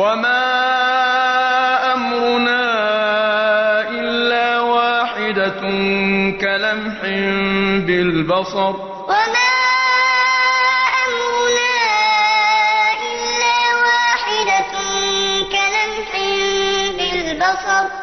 وَمَا أَمْرُنَا إِلَّا وَاحِدَةٌ كَلَمْحٍ بِالْبَصَرِ وَمَا أَمْرُنَا إِلَّا وَاحِدَةٌ كَلَمْحٍ بِالْبَصَرِ